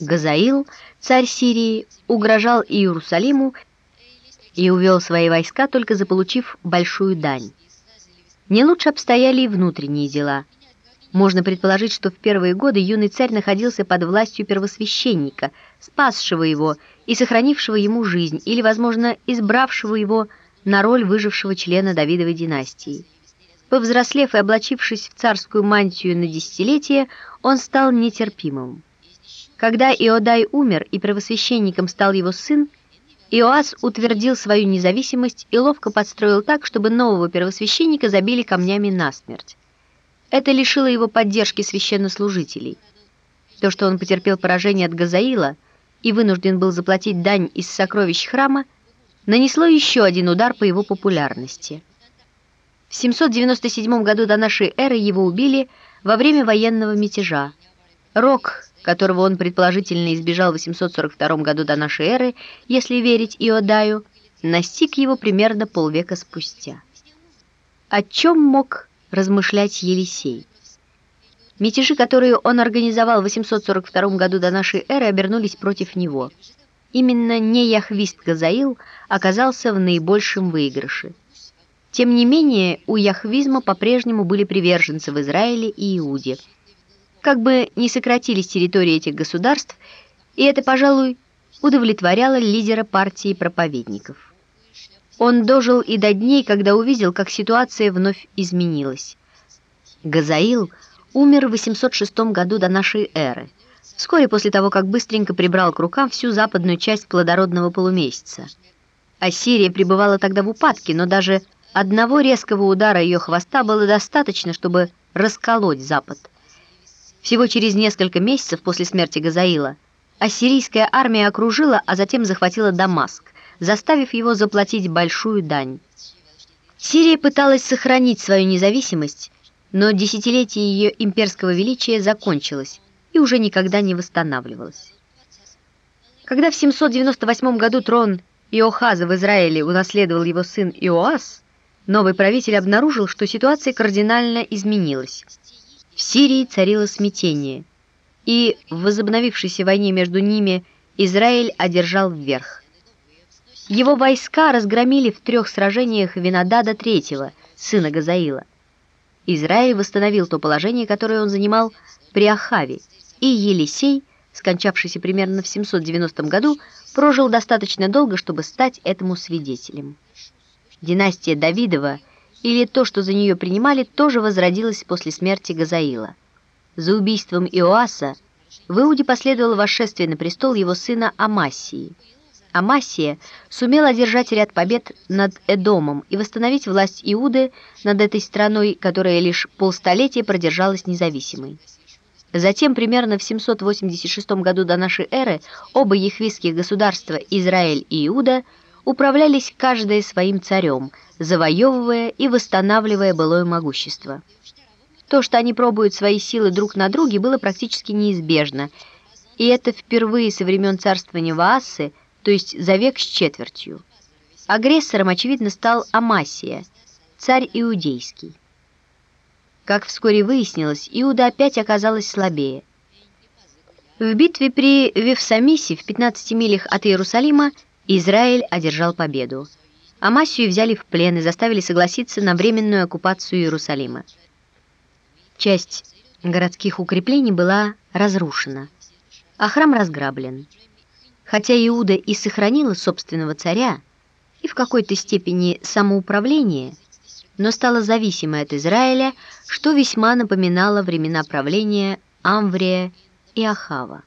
Газаил, царь Сирии, угрожал Иерусалиму и увел свои войска, только заполучив большую дань. Не лучше обстояли и внутренние дела. Можно предположить, что в первые годы юный царь находился под властью первосвященника, спасшего его и сохранившего ему жизнь, или, возможно, избравшего его на роль выжившего члена Давидовой династии. Повзрослев и облачившись в царскую мантию на десятилетие, он стал нетерпимым. Когда Иодай умер и первосвященником стал его сын, Иоас утвердил свою независимость и ловко подстроил так, чтобы нового первосвященника забили камнями насмерть. Это лишило его поддержки священнослужителей. То, что он потерпел поражение от Газаила и вынужден был заплатить дань из сокровищ храма, нанесло еще один удар по его популярности. В 797 году до нашей эры его убили во время военного мятежа. Рок которого он предположительно избежал в 842 году до нашей эры, если верить Иодаю, настиг его примерно полвека спустя. О чем мог размышлять Елисей? Мятежи, которые он организовал в 842 году до нашей эры, обернулись против него. Именно не Яхвист Газаил оказался в наибольшем выигрыше. Тем не менее, у яхвизма по-прежнему были приверженцы в Израиле и Иуде – как бы не сократились территории этих государств, и это, пожалуй, удовлетворяло лидера партии проповедников. Он дожил и до дней, когда увидел, как ситуация вновь изменилась. Газаил умер в 806 году до нашей эры, вскоре после того, как быстренько прибрал к рукам всю западную часть плодородного полумесяца. Ассирия пребывала тогда в упадке, но даже одного резкого удара ее хвоста было достаточно, чтобы расколоть Запад. Всего через несколько месяцев после смерти Газаила ассирийская армия окружила, а затем захватила Дамаск, заставив его заплатить большую дань. Сирия пыталась сохранить свою независимость, но десятилетие ее имперского величия закончилось и уже никогда не восстанавливалось. Когда в 798 году трон Иохаза в Израиле унаследовал его сын Иоас, новый правитель обнаружил, что ситуация кардинально изменилась. В Сирии царило смятение, и в возобновившейся войне между ними Израиль одержал вверх. Его войска разгромили в трех сражениях Винодада III, сына Газаила. Израиль восстановил то положение, которое он занимал при Ахаве, и Елисей, скончавшийся примерно в 790 году, прожил достаточно долго, чтобы стать этому свидетелем. Династия Давидова – или то, что за нее принимали, тоже возродилось после смерти Газаила. За убийством Иоаса в Иуде последовало восшествие на престол его сына Амасии. Амасия сумел одержать ряд побед над Эдомом и восстановить власть Иуды над этой страной, которая лишь полстолетия продержалась независимой. Затем, примерно в 786 году до нашей эры, оба ехвистских государства, Израиль и Иуда, управлялись каждое своим царем, завоевывая и восстанавливая былое могущество. То, что они пробуют свои силы друг на друге, было практически неизбежно, и это впервые со времен царствования Ваассы, то есть за век с четвертью. Агрессором, очевидно, стал Амасия, царь иудейский. Как вскоре выяснилось, Иуда опять оказалась слабее. В битве при Вевсамисе в 15 милях от Иерусалима Израиль одержал победу. Амасию взяли в плен и заставили согласиться на временную оккупацию Иерусалима. Часть городских укреплений была разрушена, а храм разграблен. Хотя Иуда и сохранила собственного царя и в какой-то степени самоуправление, но стала зависимой от Израиля, что весьма напоминало времена правления Амврия и Ахава.